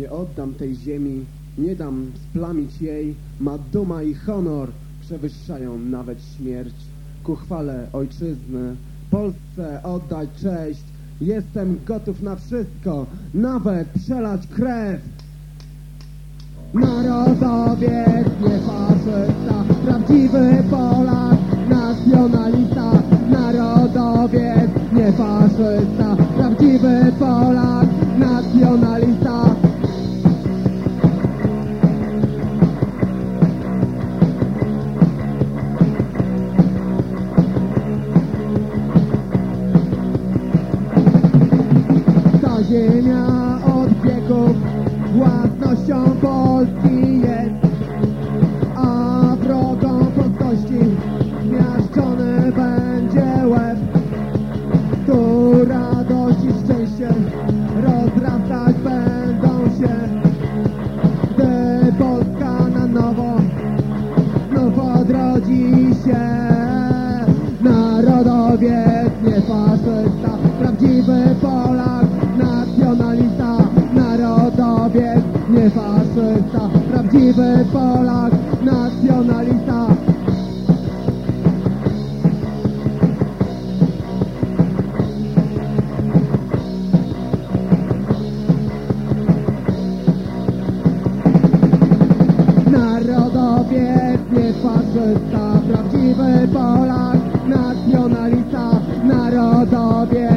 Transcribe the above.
Nie oddam tej ziemi, nie dam splamić jej, ma duma i honor przewyższają nawet śmierć. Ku chwale ojczyzny, Polsce oddać cześć, jestem gotów na wszystko, nawet przelać krew. Narodowiec, nie faszysta, prawdziwy Polak, nacjonalista. Narodowiec, nie faszysta, prawdziwy Polak, ziemia od wieków własnością Polski jest, a wrogą polskości miaszczony będzie łeb. Tu radość i szczęście rozrastać będą się, gdy Polska na nowo znów odrodzi się. Narodowiec, nie faszysta, prawdziwy Polak, nacjonalista. Narodowiec, nie faszysta, prawdziwy Polak, nacjonalista. Narodowiec, nie faszysta, prawdziwy Polak, nacjonalista. Narodowiec,